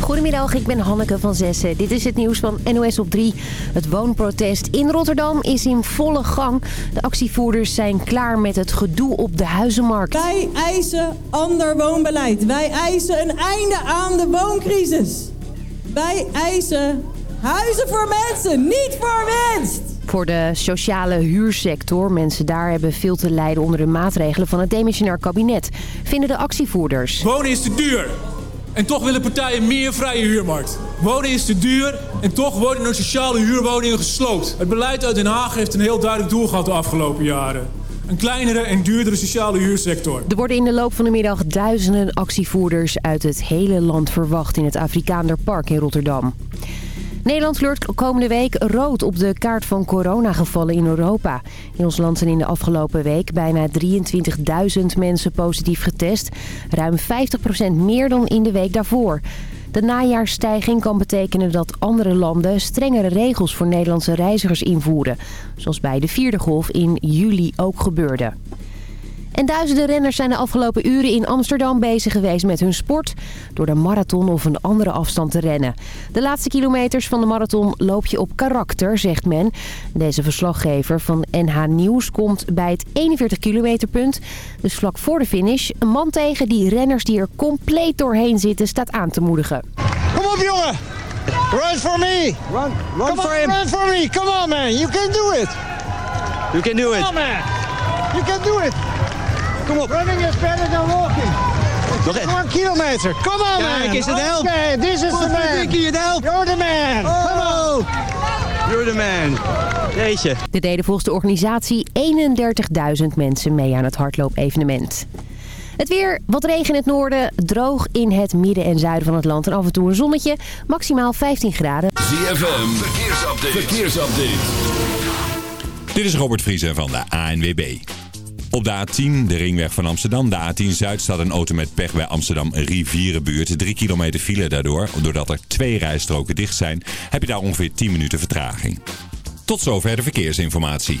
Goedemiddag, ik ben Hanneke van Zessen. Dit is het nieuws van NOS op 3. Het woonprotest in Rotterdam is in volle gang. De actievoerders zijn klaar met het gedoe op de huizenmarkt. Wij eisen ander woonbeleid. Wij eisen een einde aan de wooncrisis. Wij eisen huizen voor mensen, niet voor winst. Voor de sociale huursector, mensen daar hebben veel te lijden onder de maatregelen van het demissionair kabinet, vinden de actievoerders. Wonen is te duur. En toch willen partijen meer vrije huurmarkt. Wonen is te duur en toch worden er sociale huurwoningen gesloopt. Het beleid uit Den Haag heeft een heel duidelijk doel gehad de afgelopen jaren. Een kleinere en duurdere sociale huursector. Er worden in de loop van de middag duizenden actievoerders uit het hele land verwacht in het Afrikaanderpark in Rotterdam. Nederland kleurt komende week rood op de kaart van coronagevallen in Europa. In ons land zijn in de afgelopen week bijna 23.000 mensen positief getest. Ruim 50% meer dan in de week daarvoor. De najaarsstijging kan betekenen dat andere landen strengere regels voor Nederlandse reizigers invoeren. Zoals bij de vierde golf in juli ook gebeurde. En duizenden renners zijn de afgelopen uren in Amsterdam bezig geweest met hun sport... door de marathon of een andere afstand te rennen. De laatste kilometers van de marathon loop je op karakter, zegt men. Deze verslaggever van NH Nieuws komt bij het 41 kilometerpunt. Dus vlak voor de finish een man tegen die renners die er compleet doorheen zitten staat aan te moedigen. Kom op jongen! Run for me! Run, run Come for on, him. run for me! Come on man, you can do it! You can do it. Come on man! You can do it! Kom op. Running is better than walking. Nog. One kilometer, come on man! Kijk, is het help? Okay, this is the man! Dikkie, het helpt. You're the man! Come on! Oh. You're the man. Jeetje. Er deden volgens de organisatie 31.000 mensen mee aan het hardloopevenement. Het weer, wat regen in het noorden, droog in het midden en zuiden van het land en af en toe een zonnetje, maximaal 15 graden. ZFM, verkeersupdate. verkeersupdate. Dit is Robert Vriezen van de ANWB. Op de A10, de ringweg van Amsterdam, de A10 Zuid, staat een auto met pech bij Amsterdam Rivierenbuurt. Drie kilometer file daardoor. Doordat er twee rijstroken dicht zijn, heb je daar ongeveer 10 minuten vertraging. Tot zover de verkeersinformatie.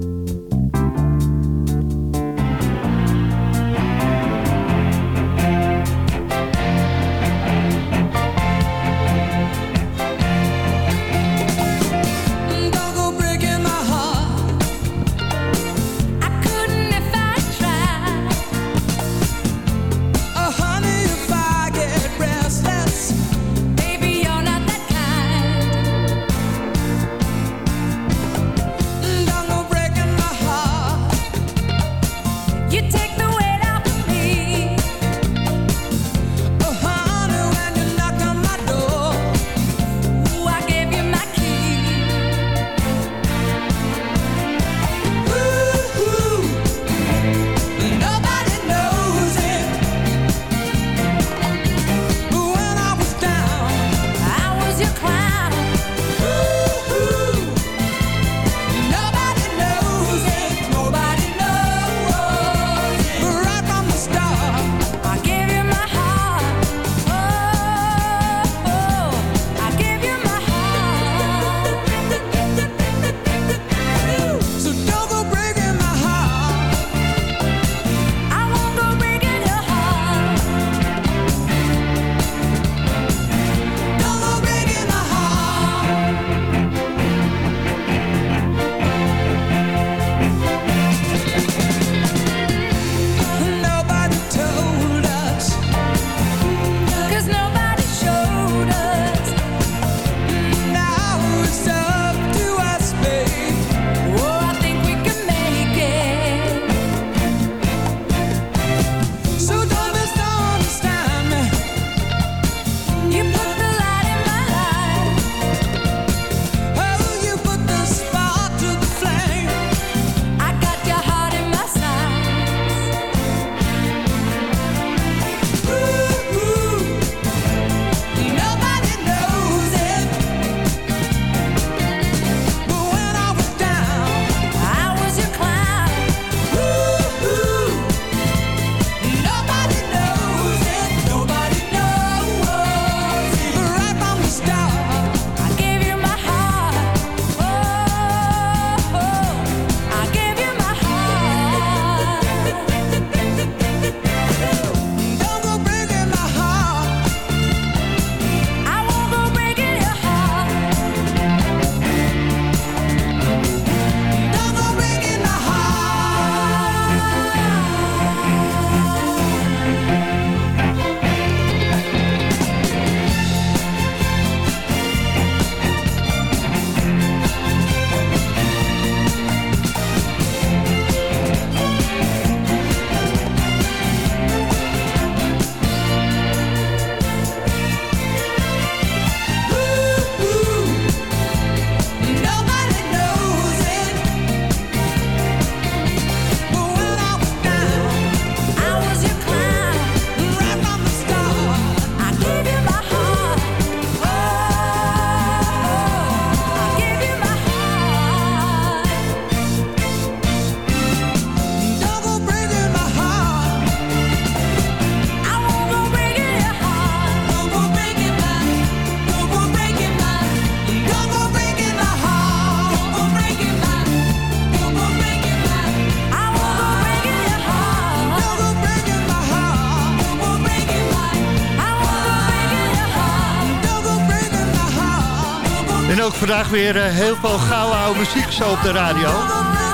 Vandaag weer eh, heel veel gouden oude muziek zo op de radio.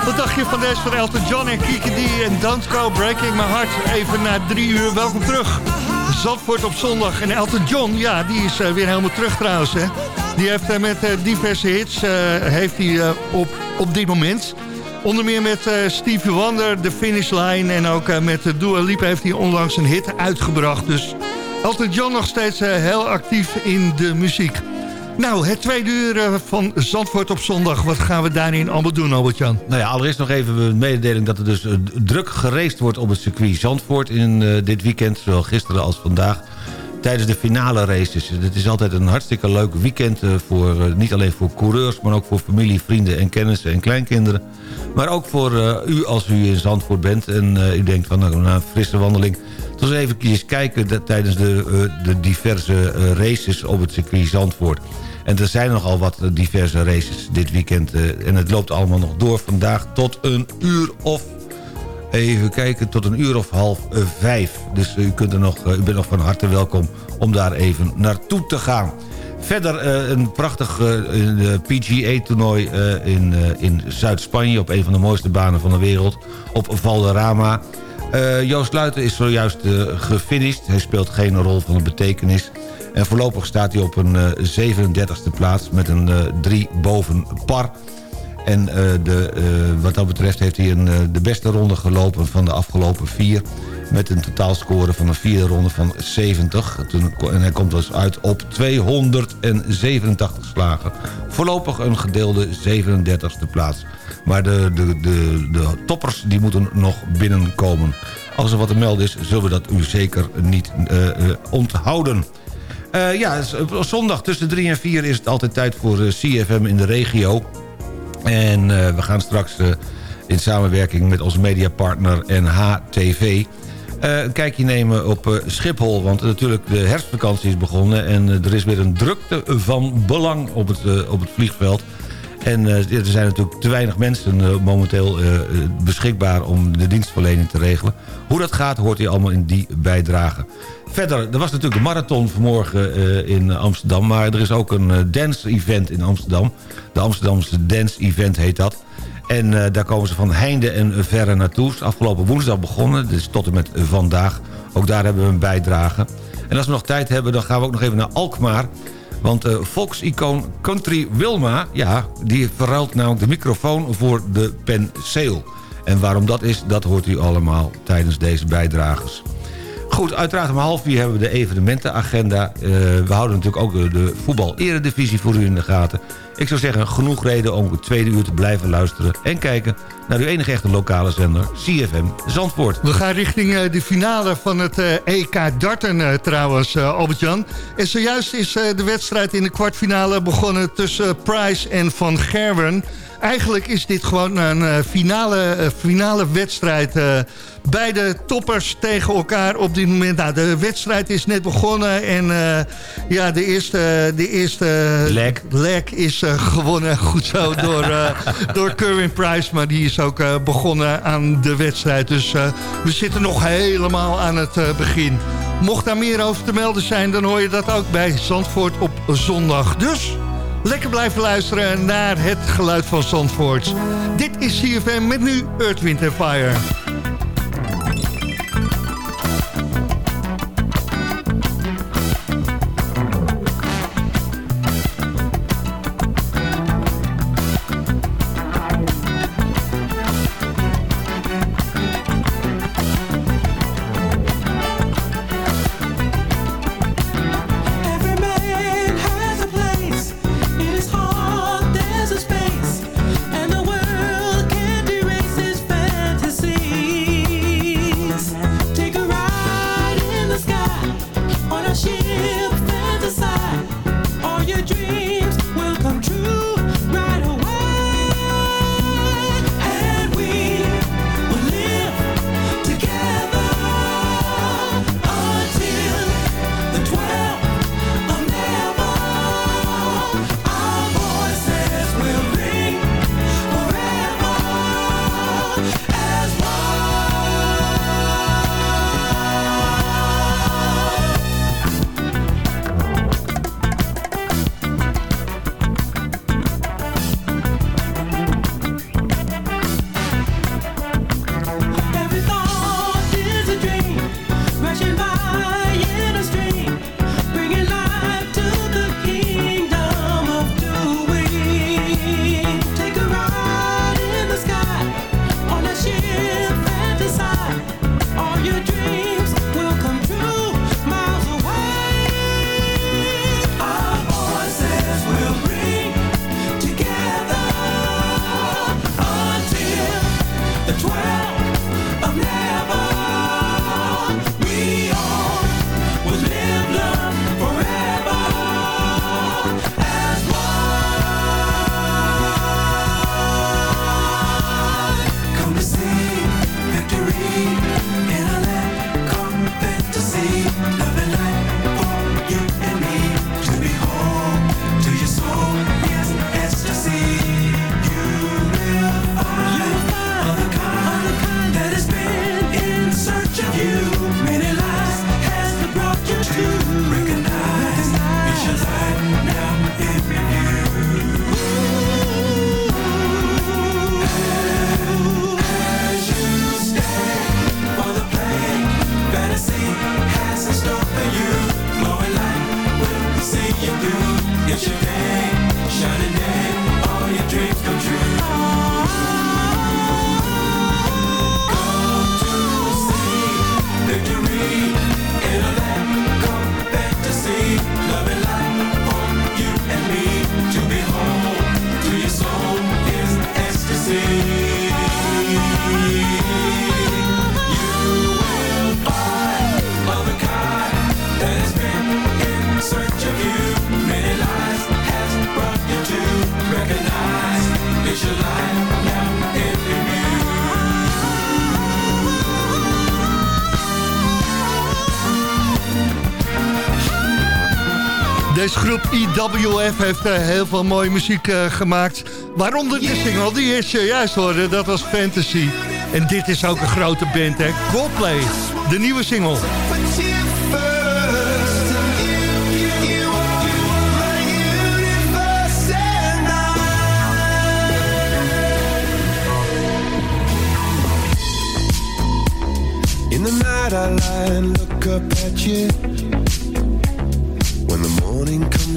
Wat dacht je van deze van Elton John en Kiki D en Don't Breaking My Heart? Even na drie uur, welkom terug. Zandvoort op zondag. En Elton John, ja, die is eh, weer helemaal terug trouwens. Hè. Die heeft eh, met diverse hits heeft hij, op, op dit moment... Onder meer met eh, Stevie Wonder, The Finish Line... en ook met uh, Dua Lipa heeft hij onlangs een hit uitgebracht. Dus Elton John nog steeds heel actief in de muziek. Nou, het tweede uur eh, van Zandvoort op zondag. Wat gaan we daarin allemaal doen, Albert-Jan? Nou ja, allereerst nog even een mededeling dat er dus eh, druk gereest wordt op het circuit Zandvoort in eh, dit weekend. Zowel gisteren als vandaag. Tijdens de finale races. Het is altijd een hartstikke leuk weekend. voor, niet alleen voor coureurs, maar ook voor familie, vrienden en kennissen en kleinkinderen. Maar ook voor u als u in Zandvoort bent. En u denkt van nou, na een frisse wandeling... Dus even kijken dat, tijdens de, de diverse races op het circuit Zandvoort. En er zijn nogal wat eh, diverse races dit weekend. eh, en het loopt allemaal nog door vandaag tot een uur of... Even kijken, tot een uur of half eh, vijf. Dus u, kunt er nog, eh, u bent nog van harte welkom om daar even naartoe te gaan. Verder eh, een prachtig eh, PGA-toernooi eh, in, eh, in Zuid-Spanje... op een van de mooiste banen van de wereld, op Valderrama. Eh, Joost Luiten is zojuist eh, gefinished. Hij speelt geen rol van betekenis. En voorlopig staat hij op een eh, 37e plaats met een eh, 3 boven par... En eh, de, eh, wat dat betreft heeft hij een, eh, de beste ronde gelopen van de afgelopen vier... met een totaalscore van een vierde ronde van 70. Toen, en hij komt dus uit op 287 slagen. Voorlopig een gedeelde 37e plaats. Maar de, de, de, de toppers die moeten nog binnenkomen. Als er wat te melden is, zullen we dat u zeker niet eh, eh, onthouden. Eh, ja, zondag tussen 3 en 4 is het altijd tijd voor eh, CFM in de regio. En eh, we gaan straks in samenwerking met onze mediapartner NHTV... een kijkje nemen op Schiphol. Want natuurlijk de herfstvakantie is begonnen... en er is weer een drukte van belang op het, op het vliegveld. En eh, er zijn natuurlijk te weinig mensen eh, momenteel eh, beschikbaar... om de dienstverlening te regelen. Hoe dat gaat, hoort u allemaal in die bijdrage. Verder, er was natuurlijk de marathon vanmorgen in Amsterdam... maar er is ook een dance-event in Amsterdam. De Amsterdamse Dance-event heet dat. En daar komen ze van heinde en verre naartoe. Is afgelopen woensdag begonnen, dus tot en met vandaag. Ook daar hebben we een bijdrage. En als we nog tijd hebben, dan gaan we ook nog even naar Alkmaar... Want eh Fox-icoon Country Wilma, ja, die verruilt namelijk de microfoon voor de penseel. En waarom dat is, dat hoort u allemaal tijdens deze bijdrages. Goed, uiteraard om half vier hebben we de evenementenagenda. Eh, we houden natuurlijk ook de voetbal-eredivisie voor u in de gaten. Ik zou zeggen, genoeg reden om het tweede uur te blijven luisteren... en kijken naar uw enige echte lokale zender, CFM Zandvoort. We gaan richting eh, de finale van het eh, EK darten eh, trouwens, Albert-Jan. En zojuist is de wedstrijd in de kwartfinale begonnen tussen Price en Van Gerwen. Eigenlijk is dit gewoon een finale, finale wedstrijd. Beide toppers tegen elkaar op dit moment. Nou, de wedstrijd is net begonnen en eh, ja, de eerste, de eerste Leg. leg is eh, gewonnen. Goed zo door, eh door Kerwin Price, maar die is ook begonnen aan de wedstrijd. Dus we zitten nog helemaal aan het begin. Mocht daar meer over te melden zijn, dan hoor je dat ook bij Zandvoort op zondag. Dus lekker blijven luisteren naar het geluid van Zandvoort. Dit is CFM met nu Earth, Wind Fire. and IWF heeft eh, heel veel mooie muziek eh, gemaakt. Waaronder de single die is eh, juist hoorde, dat was Fantasy. En dit is ook een grote band, hè. Coldplay, de nieuwe single. In the night I and look up at you. When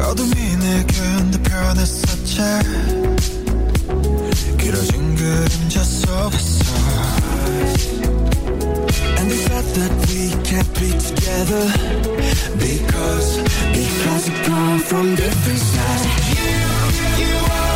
어둠이 내겐 더 변했었지 길어진 그림자 속에서 And the fact that we can't be together Because, because we come from different sides You, you are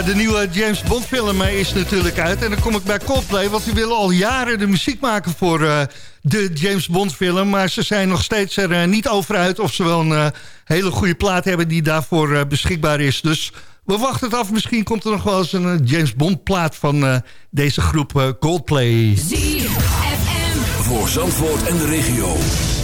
Ja, de nieuwe James Bond film eh, is natuurlijk uit. En dan kom ik bij Coldplay, want die willen al jaren de muziek maken voor eh, de James Bond film. Maar ze zijn nog steeds er eh, niet over uit of ze wel een hele goede plaat hebben die daarvoor beschikbaar is. Dus we wachten het af. Misschien komt er nog wel eens een James Bond plaat van eh, deze groep Coldplay. Voor Zandvoort en de regio.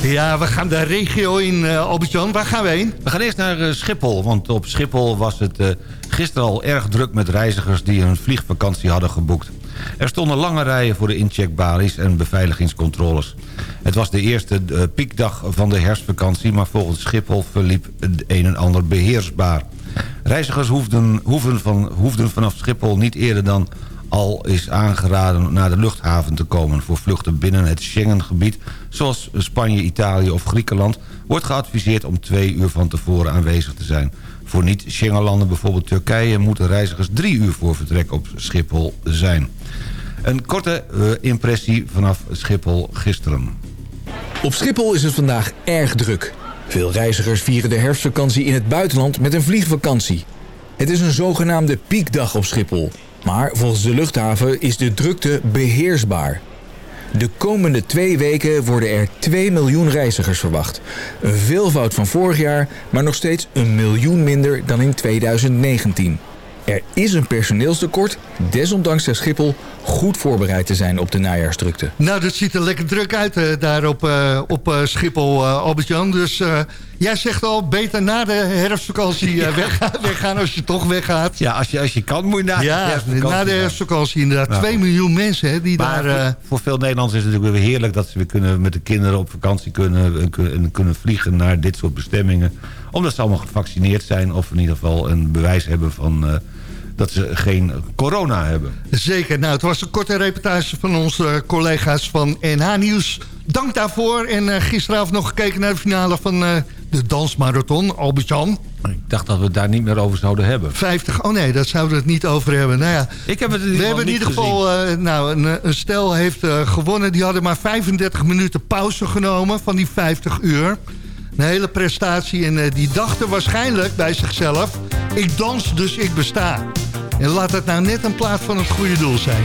Ja, we gaan de regio in, uh, Albert-Jan. Waar gaan we heen? We gaan eerst naar uh, Schiphol. Want op Schiphol was het uh, gisteren al erg druk met reizigers... die een vliegvakantie hadden geboekt. Er stonden lange rijen voor de incheckbalies en beveiligingscontroles. Het was de eerste uh, piekdag van de herfstvakantie... maar volgens Schiphol verliep het een en ander beheersbaar. Reizigers hoefden, van, hoefden vanaf Schiphol niet eerder dan al is aangeraden naar de luchthaven te komen. Voor vluchten binnen het Schengengebied, zoals Spanje, Italië of Griekenland... wordt geadviseerd om twee uur van tevoren aanwezig te zijn. Voor niet-Schengenlanden, bijvoorbeeld Turkije... moeten reizigers drie uur voor vertrek op Schiphol zijn. Een korte uh, impressie vanaf Schiphol gisteren. Op Schiphol is het vandaag erg druk. Veel reizigers vieren de herfstvakantie in het buitenland met een vliegvakantie. Het is een zogenaamde piekdag op Schiphol... Maar volgens de luchthaven is de drukte beheersbaar. De komende twee weken worden er 2 miljoen reizigers verwacht. Een veelvoud van vorig jaar, maar nog steeds een miljoen minder dan in 2019. Er is een personeelstekort, desondanks zegt Schiphol goed voorbereid te zijn op de najaarsdrukte. Nou, dat ziet er lekker druk uit eh, daar op, eh, op eh, Schiphol, eh, Albert-Jan. Dus eh, jij zegt al, beter na de herfstvakantie eh, weggaan, weggaan als je toch weggaat. Ja, als je, als je kan moet je na de Ja, na de herfstvakantie inderdaad. Ja. 2 miljoen mensen hè, die Maar daar... voor, voor veel Nederlanders is het natuurlijk weer heerlijk... dat ze weer kunnen, met de kinderen op vakantie kunnen, en kun- en kunnen vliegen naar dit soort bestemmingen. Omdat ze allemaal gevaccineerd zijn... of in ieder geval een bewijs hebben van... eh, dat ze geen corona hebben. Zeker. Nou, het was een korte reportage van onze collega's van NH Nieuws. Dank daarvoor. En eh, gisteravond nog gekeken naar de finale van eh, de dansmarathon. Albert-Jan. Ik dacht dat we het daar niet meer over zouden hebben. 50. Oh nee, daar zouden we het niet over hebben. Nou ja, Ik heb het we hebben in ieder geval... eh, nou, een, eh, een stel heeft eh, gewonnen. Die hadden maar 35 minuten pauze genomen van die 50 uur. Een hele prestatie. En eh, die dachten waarschijnlijk bij zichzelf... ik dans, dus ik besta. En laat het nou net een plaat van het goede doel zijn.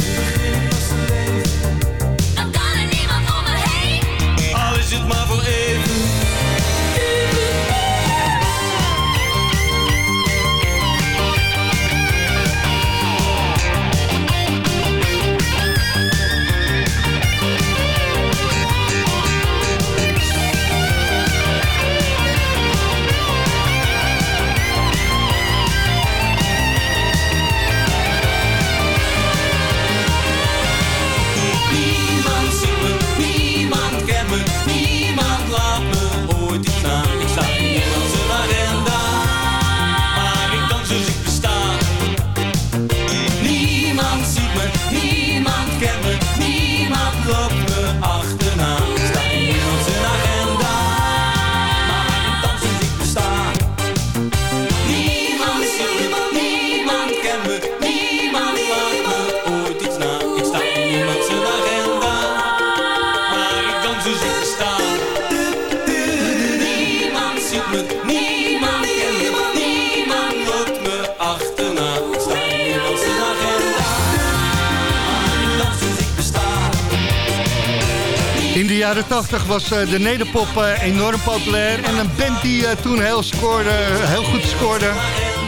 Jaren 80 was eh, de nederpop eh, enorm populair. En een band die eh, toen heel, scoorde, heel goed scoorde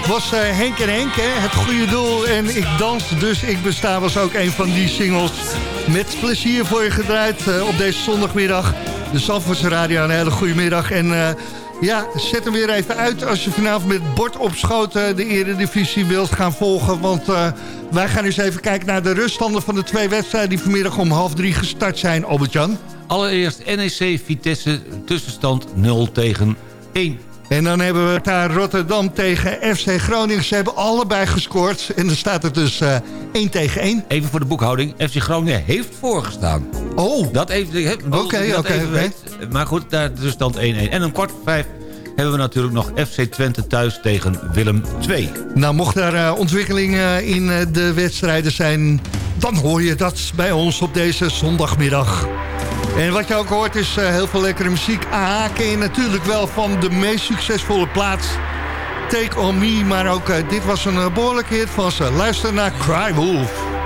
was Henk en Henk. Hè? Het goede doel en ik dans, dus ik besta was ook een van die singles. Met plezier voor je gedraaid op deze zondagmiddag. De Zandvoortse Radio, een hele goede middag. En ja, zet hem weer even uit als je vanavond met bord op schoot de eredivisie wilt gaan volgen. Want wij gaan eens even kijken naar de ruststanden van de twee wedstrijden... die vanmiddag om half drie gestart zijn, Albert-Jan. Allereerst NEC Vitesse tussenstand 0 tegen 1. En dan hebben we daar Rotterdam tegen FC Groningen. Ze hebben allebei gescoord. En dan staat het dus eh 1 tegen 1. Even voor de boekhouding. FC Groningen heeft voorgestaan. Oh. Dat even... Oké, Oké. Maar goed, daar de stand 1-1. En om kwart voor vijf hebben we natuurlijk nog FC Twente thuis tegen Willem 2. Nou, mocht er eh, ontwikkelingen in eh, de wedstrijden zijn... dan hoor je dat bij ons op deze zondagmiddag. En wat je ook hoort is eh, heel veel lekkere muziek. AH ken je natuurlijk wel van de meest succesvolle plaats. Take On Me, maar ook eh, dit was een uh, behoorlijke hit van ze. Luister naar Cry Wolf.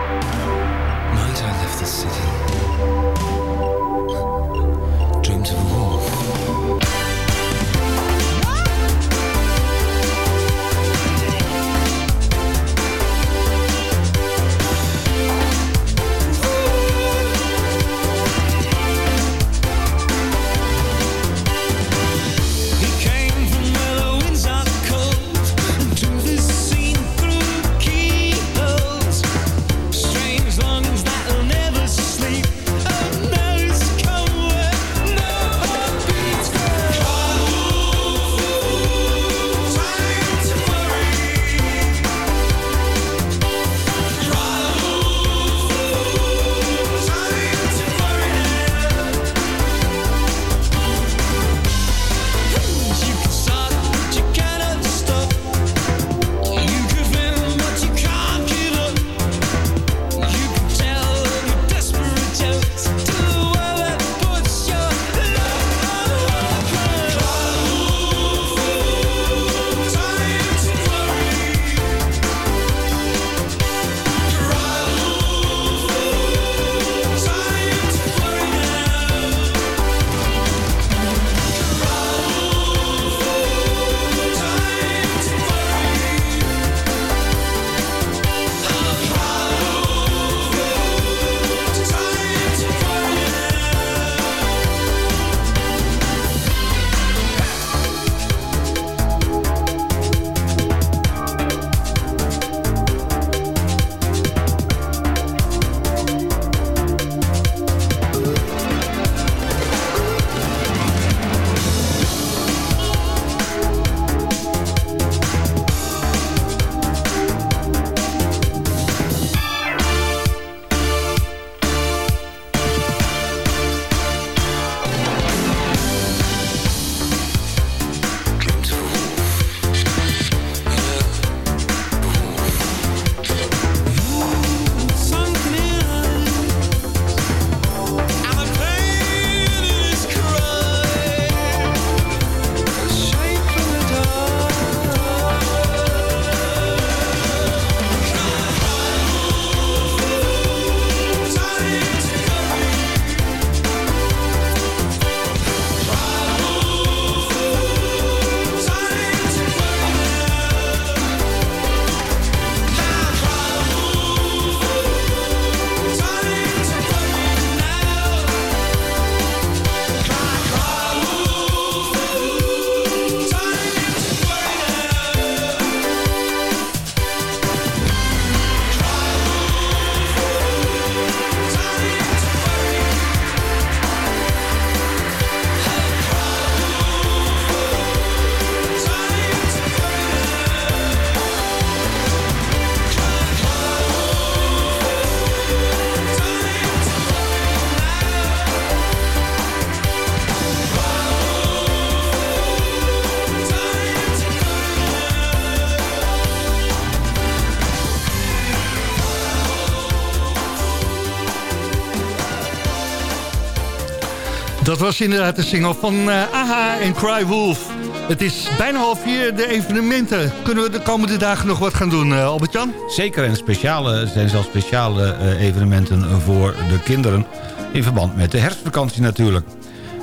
Was inderdaad de single van eh, AHA en Cry Wolf. Het is bijna half vier, de evenementen. Kunnen we de komende dagen nog wat gaan doen, eh, Albert-Jan? Zeker, en speciale, zijn zelfs speciale eh, evenementen voor de kinderen... in verband met de herfstvakantie natuurlijk.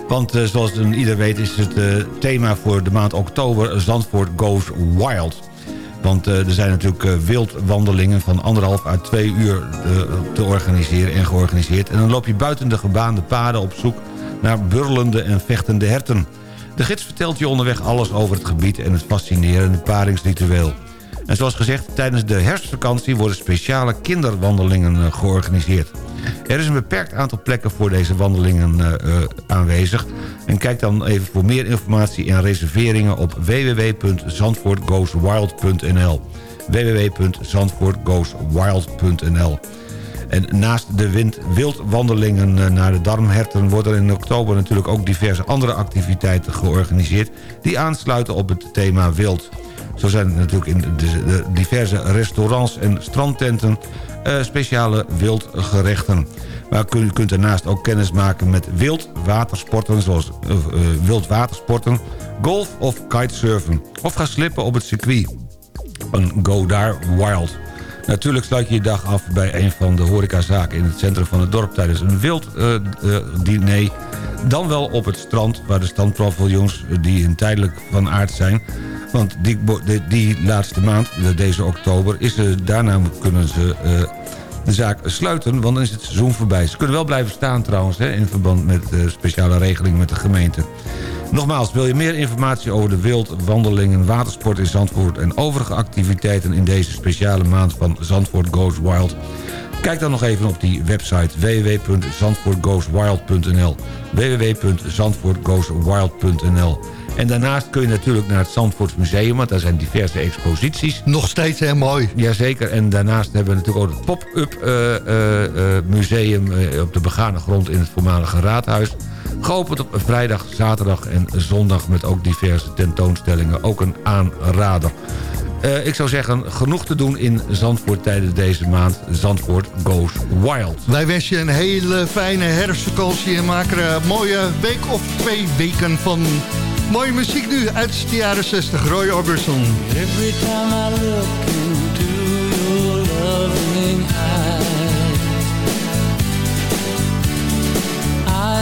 Want eh, zoals ieder weet is het eh, thema voor de maand oktober... Zandvoort Goes Wild. Want eh, er zijn natuurlijk eh, wildwandelingen van anderhalf à twee uur eh, te organiseren en georganiseerd. En dan loop je buiten de gebaande paden op zoek naar burlende en vechtende herten. De gids vertelt je onderweg alles over het gebied en het fascinerende paringsritueel. En zoals gezegd, tijdens de herfstvakantie worden speciale kinderwandelingen eh, georganiseerd. Er is een beperkt aantal plekken voor deze wandelingen eh, eh, aanwezig. En kijk dan even voor meer informatie en reserveringen op www.zandvoortgoeswild.nl www.zandvoortgoeswild.nl en naast de wind wildwandelingen eh, naar de darmherten... worden er in oktober natuurlijk ook diverse andere activiteiten georganiseerd... die aansluiten op het thema wild. Zo zijn er natuurlijk in de, diverse restaurants en strandtenten... eh, speciale wildgerechten. Maar u kunt daarnaast ook kennis maken met wildwatersporten... zoals eh, eh, wildwatersporten, golf of kitesurfen. Of ga slippen op het circuit. Een Go Daar Wild. Natuurlijk sluit je je dag af bij een van de horecazaken in het centrum van het dorp... tijdens een wild eh, eh, diner. Dan wel op het strand, waar de standpaviljoens eh, die in tijdelijk van aard zijn... want die, die, laatste maand, deze oktober, is, daarna kunnen ze... de zaak sluiten, want dan is het seizoen voorbij. Ze kunnen wel blijven staan trouwens, hè, in verband met speciale regeling met de gemeente. Nogmaals, wil je meer informatie over de wildwandelingen, watersport in Zandvoort... en overige activiteiten in deze speciale maand van Zandvoort Goes Wild... Kijk dan nog even op die website www.zandvoortgoeswild.nl www.zandvoortgoeswild.nl En daarnaast kun je natuurlijk naar het Zandvoorts Museum... want daar zijn diverse exposities. Nog steeds heel mooi. Jazeker, en daarnaast hebben we natuurlijk ook het pop-up eh, eh, eh, museum... op de begane grond in het voormalige raadhuis. Geopend op vrijdag, zaterdag en zondag... met ook diverse tentoonstellingen, ook een aanrader. Eh, ik zou zeggen, genoeg te doen in Zandvoort tijdens deze maand. Zandvoort Goes Wild. Wij wensen je een hele fijne herfstvakantie en maken er een mooie week of twee weken van. Mooie muziek nu uit de jaren 60, Roy Orbison. Every time I look into your loving eyes,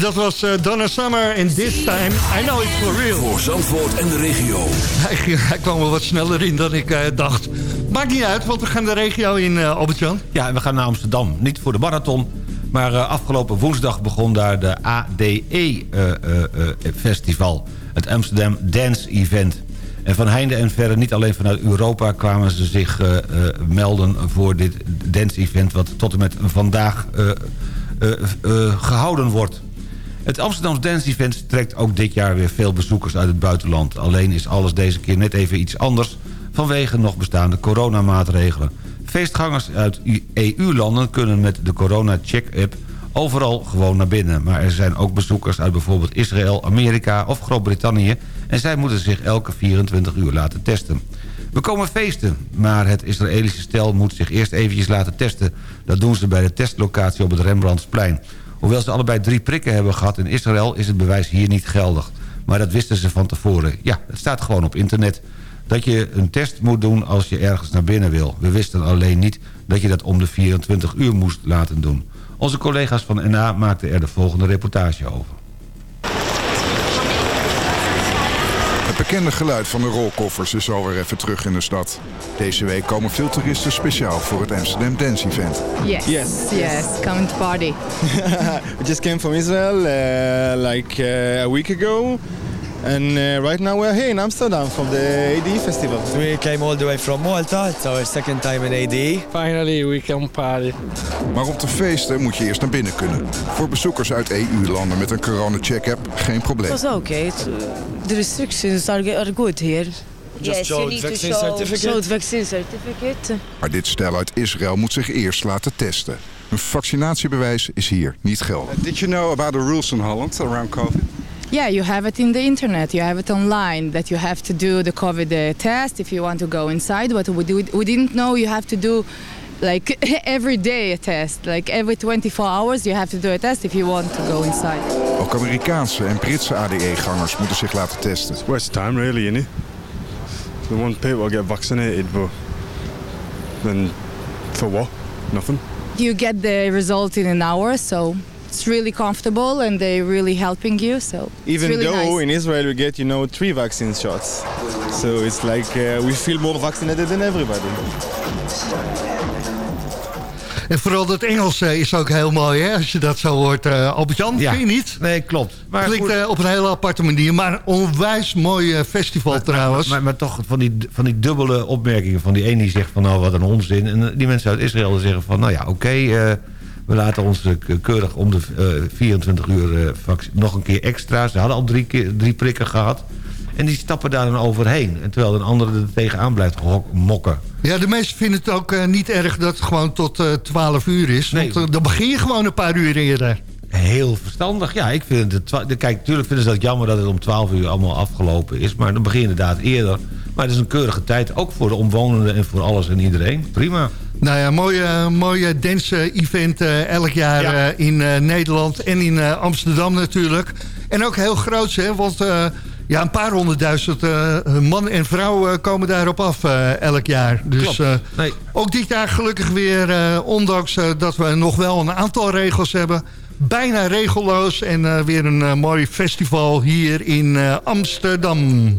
dat was eh, Donna Summer en This Time I Know It's For Real. Voor Zandvoort en de regio. Hij, ging- hij kwam wel wat sneller in dan ik eh, dacht. Maakt niet uit, want we gaan de regio in, eh Albert-Jan. Ja, en we gaan naar Amsterdam. Niet voor de marathon, maar eh, afgelopen woensdag begon daar de ADE-festival. het Amsterdam Dance Event. En van heinde en verre, niet alleen vanuit Europa... kwamen ze zich eh, eh, melden voor dit dance-event... wat tot en met vandaag eh, eh, eh, gehouden wordt. Het Amsterdams Dance Event trekt ook dit jaar weer veel bezoekers uit het buitenland. Alleen is alles deze keer net even iets anders... vanwege nog bestaande coronamaatregelen. Feestgangers uit EU-landen kunnen met de Corona Check-app overal gewoon naar binnen. Maar er zijn ook bezoekers uit bijvoorbeeld Israël, Amerika of Groot-Brittannië... en zij moeten zich elke 24 uur laten testen. We komen feesten, maar het Israëlische stel moet zich eerst eventjes laten testen. Dat doen ze bij de testlocatie op het Rembrandtsplein. Hoewel ze allebei drie prikken hebben gehad in Israël... is het bewijs hier niet geldig. Maar dat wisten ze van tevoren. Ja, het staat gewoon op internet. Dat je een test moet doen als je ergens naar binnen wil. We wisten alleen niet dat je dat om de 24 uur moest laten doen. Onze collega's van NA maakten er de volgende reportage over. Bekende geluid van de rolkoffers is alweer even terug in de stad. Deze week komen veel toeristen speciaal voor het Amsterdam Dance Event. Yes. Yes. Yes. Come to party. we just came from Israel uh, like uh, a week ago. And uh, right now we're here in Amsterdam from the ADE festival. We came all the way from Malta. It's our second time in ADE. Finally, we can party. Maar om te feesten moet je eerst naar binnen kunnen. Voor bezoekers uit EU-landen met een corona-check-app geen probleem. It was okay. It, the restrictions are, are good here. Just yes, show you the need to vaccine show, certificate. show the vaccine certificate. Maar dit stel uit Israël moet zich eerst laten testen. Een vaccinatiebewijs is hier niet geldig. Did you know about the rules in Holland around COVID? Yeah, you have it in the internet. You have it online that you have to do the COVID uh, test if you want to go inside. But we, do, we didn't know you have to do like every day a test. Like every 24 hours you have to do a test if you want to go inside. Ook Amerikaanse en Britse ADE-gangers moeten zich laten testen. It's waste of time really, innit? We want people to get vaccinated, but then for what? Nothing. You get the result in an hour, so it's really comfortable and they're really helping you. So Even really though nice. in Israel we get, you know, three vaccine shots. So it's like uh, we feel more vaccinated than everybody. En vooral dat Engels is ook heel mooi, hè? Als je dat zo hoort, eh Albert-Jan, Ja. vind je niet? Nee, klopt. Maar Klinkt eh, op een hele aparte manier, maar een onwijs mooi eh, festival trouwens. Maar, maar toch van die, van die dubbele opmerkingen. Van die ene die zegt van nou wat een onzin. En die mensen uit Israël zeggen van nou ja oké. eh, we laten ons eh, keurig om de eh, 24 uur eh, nog een keer extra. Ze hadden al drie, keer, drie prikken gehad. En die stappen daar dan overheen. En terwijl een andere er tegenaan blijft mokken. Ja, de mensen vinden het ook eh, niet erg dat het gewoon tot eh 12 uur is. Want eh, dan begin je gewoon een paar uur eerder. Heel verstandig. Ja, ik vind het... Kijk, natuurlijk vinden ze dat jammer dat het om 12 uur allemaal afgelopen is. Maar dan begin je inderdaad eerder. Maar het is een keurige tijd. Ook voor de omwonenden en voor alles en iedereen. Prima. Nou ja, mooie, mooie dance-event eh, elk jaar Ja. eh, in eh, Nederland en in eh, Amsterdam natuurlijk. En ook heel groot, hè, want eh, ja, een paar honderdduizend eh, man en vrouw eh, komen daarop af eh, elk jaar. Dus eh, Nee. ook dit jaar gelukkig weer, eh, ondanks eh, dat we nog wel een aantal regels hebben... bijna regelloos en eh, weer een eh, mooi festival hier in eh, Amsterdam.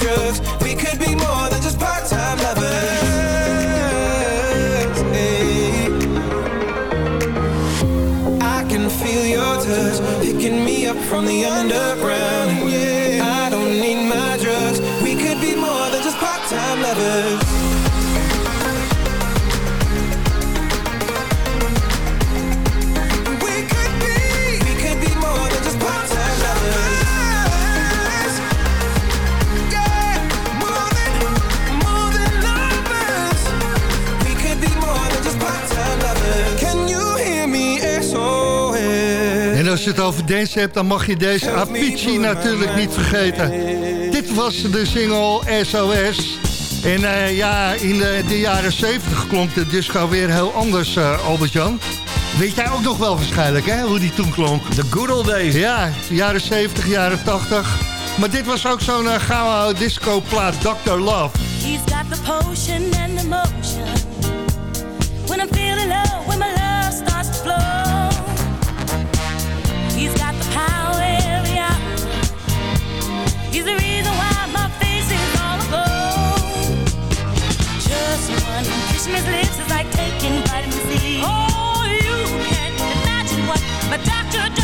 als je het over dance hebt, dan mag je deze Apici natuurlijk niet vergeten. Dit was de single SOS. En eh, ja, in de, jaren 70 klonk de disco weer heel anders, eh, Albert-Jan. Weet jij ook nog wel waarschijnlijk, hè, hoe die toen klonk? De good old days. Ja, jaren 70, jaren 80. Maar dit was ook zo'n uh, gouden disco plaat, Dr. Love. Got the potion and the taking vitamin C. Oh, you can't imagine what my doctor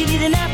you need an.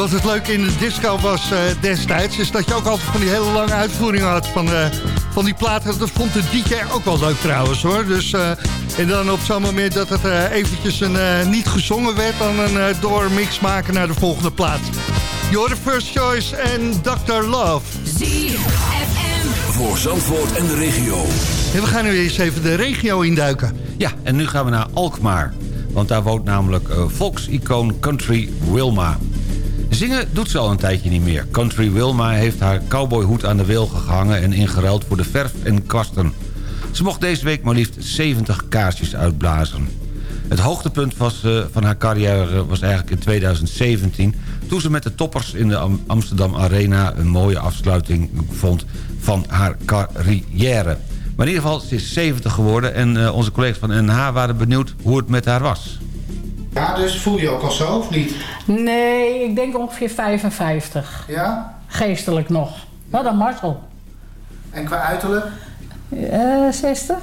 wat het leuke in de disco was eh, destijds... is dat je ook altijd van die hele lange uitvoering had van, eh, van die platen. Dat vond de DJ ook wel leuk trouwens, hoor. Dus, eh, en dan op zo'n moment dat het eventjes een, niet gezongen werd... dan een doormix maken naar de volgende plaat. You're the first choice en Dr. Love. ZFM. Voor Zandvoort en de regio. En we gaan nu eens even de regio induiken. Ja, en nu gaan we naar Alkmaar. Want daar woont namelijk uh, volksicoon country Wilma. Zingen doet ze al een tijdje niet meer. Country Wilma heeft haar cowboyhoed aan de wilgen gehangen... en ingeruild voor de verf en kwasten. Ze mocht deze week maar liefst 70 kaarsjes uitblazen. Het hoogtepunt was, uh, van haar carrière was eigenlijk in 2017... toen ze met de toppers in de Am Amsterdam Arena... een mooie afsluiting vond van haar carrière. Maar in ieder geval, ze is 70 geworden... en uh, onze collega's van NH waren benieuwd hoe het met haar was. Ja, dus voel je ook al zo, of niet? Nee, ik denk ongeveer 55. Ja? Geestelijk nog. Wat een Marcel. En qua uiterlijk? Uh, 60.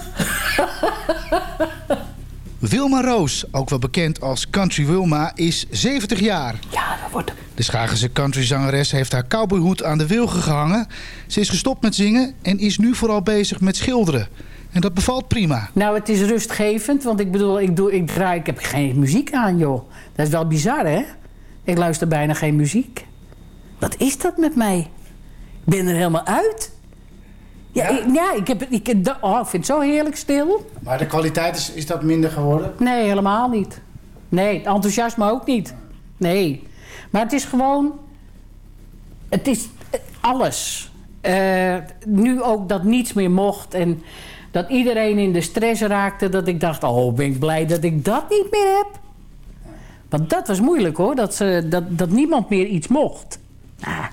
Wilma Roos, ook wel bekend als Country Wilma, is 70 jaar. Ja, dat wordt... De Schagense countryzangeres heeft haar cowboyhoed aan de wilgen gehangen. Ze is gestopt met zingen en is nu vooral bezig met schilderen. En dat bevalt prima. Nou, het is rustgevend, want ik bedoel, ik, doe, ik draai, ik heb geen muziek aan, joh. Dat is wel bizar, hè? Ik luister bijna geen muziek. Wat is dat met mij? Ik ben er helemaal uit. Ja, ja? Ik, ja ik, heb, ik, oh, ik vind het zo heerlijk stil. Maar de kwaliteit, is, is dat minder geworden? Nee, helemaal niet. Nee, enthousiasme ook niet. Nee. Maar het is gewoon... Het is alles. Uh, nu ook dat niets meer mocht en dat iedereen in de stress raakte... dat ik dacht, oh, ben ik blij dat ik dat niet meer heb. Want dat was moeilijk, hoor. Dat, ze, dat, dat niemand meer iets mocht. Nou,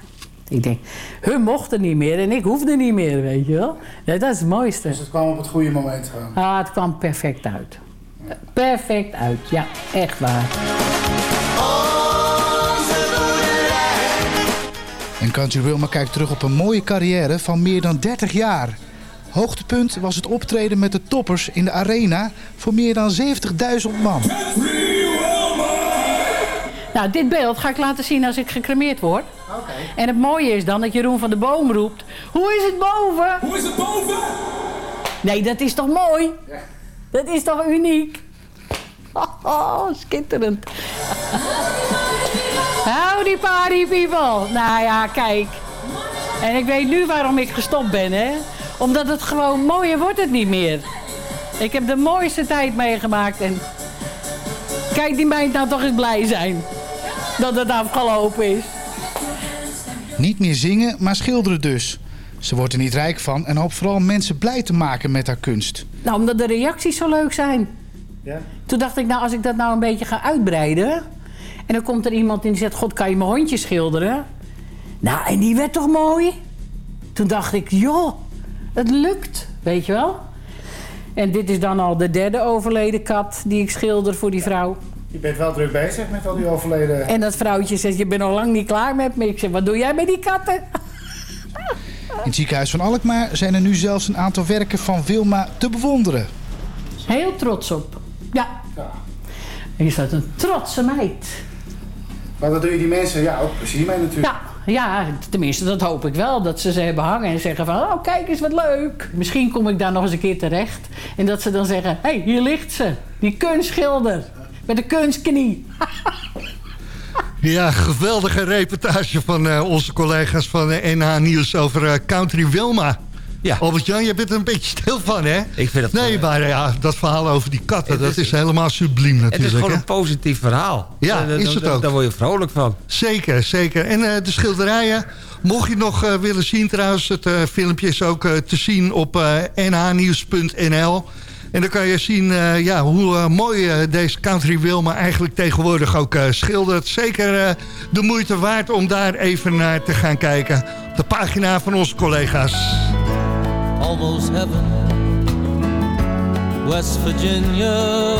ik denk, hun mochten niet meer en ik hoefde niet meer, weet je wel. Ja, dat is het mooiste. Dus het kwam op het goede moment gewoon? Ah, het kwam perfect uit. Perfect uit, ja, echt waar. En Country Wilma kijkt terug op een mooie carrière van meer dan 30 jaar. Hoogtepunt was het optreden met de toppers in de arena voor meer dan 70.000 man. Nou, dit beeld ga ik laten zien als ik gecremeerd word. Okay. En het mooie is dan dat Jeroen van de Boom roept... Hoe is het boven? Hoe is het boven? Nee, dat is toch mooi? Ja. Dat is toch uniek? Oh, oh schitterend. Howdy party people. Nou ja, kijk. En ik weet nu waarom ik gestopt ben, hè. Omdat het gewoon mooier wordt het niet meer. Ik heb de mooiste tijd meegemaakt en... Kijk die meid nou toch eens blij zijn. Dat het afgelopen is. Niet meer zingen, maar schilderen dus. Ze wordt er niet rijk van en hoopt vooral mensen blij te maken met haar kunst. Nou, omdat de reacties zo leuk zijn. Ja? Toen dacht ik, nou, als ik dat nou een beetje ga uitbreiden... en dan komt er iemand in die zegt... God, kan je mijn hondje schilderen? Nou, en die werd toch mooi? Toen dacht ik, joh, het lukt, weet je wel? En dit is dan al de derde overleden kat die ik schilder voor die vrouw. Je bent wel druk bezig met al die overleden... En dat vrouwtje zegt, je bent al lang niet klaar met me. Ik zeg, wat doe jij met die katten? In het ziekenhuis van Alkmaar zijn er nu zelfs een aantal werken van Wilma te bewonderen. Heel trots op. Ja. ja. En je staat een trotse meid. Maar dat doe je die mensen ja, ook plezier mee natuurlijk. Ja. Ja, tenminste, dat hoop ik wel. Dat ze ze hebben hangen en zeggen van... oh, kijk eens wat leuk. Misschien kom ik daar nog eens een keer terecht. En dat ze dan zeggen... hé, hey, hier ligt ze. Die kunstschilder. Met een kunstknie. Ja, geweldige reportage van uh, onze collega's van NH Nieuws over uh, Country Wilma. Ja. Albert-Jan, je bent er een beetje stil van, hè? Ik vind dat... Nee, maar ja, dat verhaal over die katten, dat is, is, helemaal subliem natuurlijk. Het is gewoon hè? een positief verhaal. Ja, da, is het ook. Daar word je vrolijk van. Zeker, zeker. En uh, de schilderijen, mocht je nog uh, willen zien trouwens... het uh, filmpje is ook te zien op nhnieuws.nl... En dan kan je zien uh, ja, hoe uh, mooi uh, deze Country Wilma eigenlijk tegenwoordig ook schildert. Zeker de moeite waard om daar even naar te gaan kijken. Op de pagina van onze collega's. Almost heaven, West Virginia,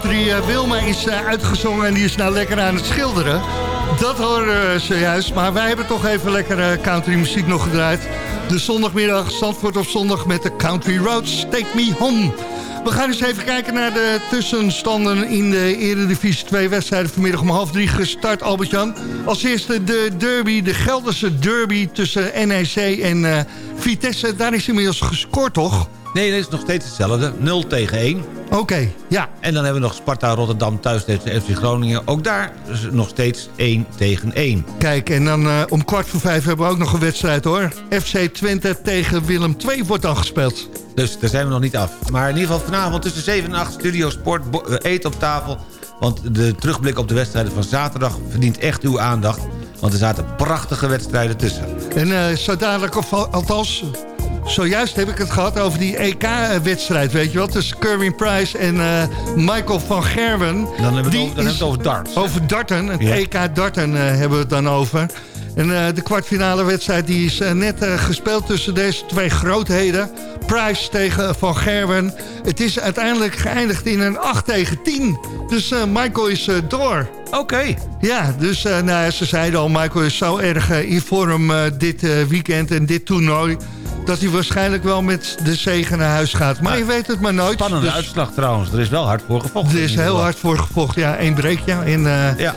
Country eh, Wilma is eh, uitgezongen en die is nou lekker aan het schilderen. Dat horen we zojuist, maar wij hebben toch even lekker eh, country muziek nog gedraaid. De zondagmiddag, Zandvoort op zondag met de Country Roads, Take Me Home. We gaan eens even kijken naar de tussenstanden in de Eredivisie. Twee wedstrijden vanmiddag om half drie gestart, Albert-Jan. Als eerste de derby, de Gelderse derby tussen NEC en Vitesse. Daar is inmiddels gescoord, toch? Nee, dat is nog steeds hetzelfde. 0 tegen 1. Oké, ja. En dan hebben we nog Sparta Rotterdam thuis tegen FC Groningen. Ook daar nog steeds 1 tegen 1. Kijk, en dan eh, om kwart voor vijf hebben we ook nog een wedstrijd, hoor. FC Twente tegen Willem II wordt dan gespeeld. Dus daar zijn we nog niet af. Maar in ieder geval vanavond tussen 7 en 8 Studio Sport eh, eet op tafel. Want de terugblik op de wedstrijden van zaterdag verdient echt uw aandacht. Want er zaten prachtige wedstrijden tussen. En eh, zo dadelijk, of al- althans, zojuist heb ik het gehad over die EK-wedstrijd, weet je wel. Tussen Kerwin Price en eh, Michael van Gerwen. Dan hebben we het over, dan hebben we is- het over darts. Over darten, het Ja. EK darten eh, hebben we het dan over. En eh, de kwartfinale wedstrijd die is net gespeeld tussen deze twee grootheden. Price tegen Van Gerwen. Het is uiteindelijk geëindigd in een 8 tegen 10. Dus Michael is door. Oké. Ja, dus nou, ze zeiden al, Michael is zo erg in vorm dit weekend en dit toernooi... dat hij waarschijnlijk wel met de zegen naar huis gaat. Maar je weet het maar nooit. Spannende Dus uitslag trouwens. Er is wel hard voor gevochten. er is heel hard voor gevochten. Ja, één breekje. En, eh, Ja.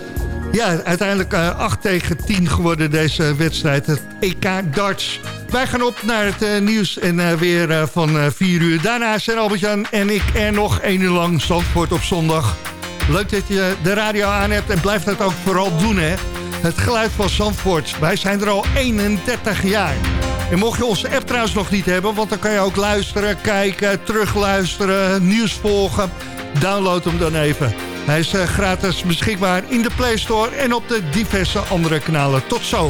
ja, uiteindelijk eh 8 tegen 10 geworden deze wedstrijd. Het EK darts. Wij gaan op naar het eh, nieuws en weer van eh 4 uur. Daarna zijn Albert-Jan en ik er nog één uur lang Zandvoort op zondag. Leuk dat je de radio aan hebt en blijf dat ook vooral doen, hè. Het geluid van Zandvoort. Wij zijn er al 31 jaar. En mocht je onze app trouwens nog niet hebben... want dan kan je ook luisteren, kijken, terugluisteren, nieuws volgen. Download hem dan even. Hij is eh, gratis beschikbaar in de Play Store en op de diverse andere kanalen. Tot zo.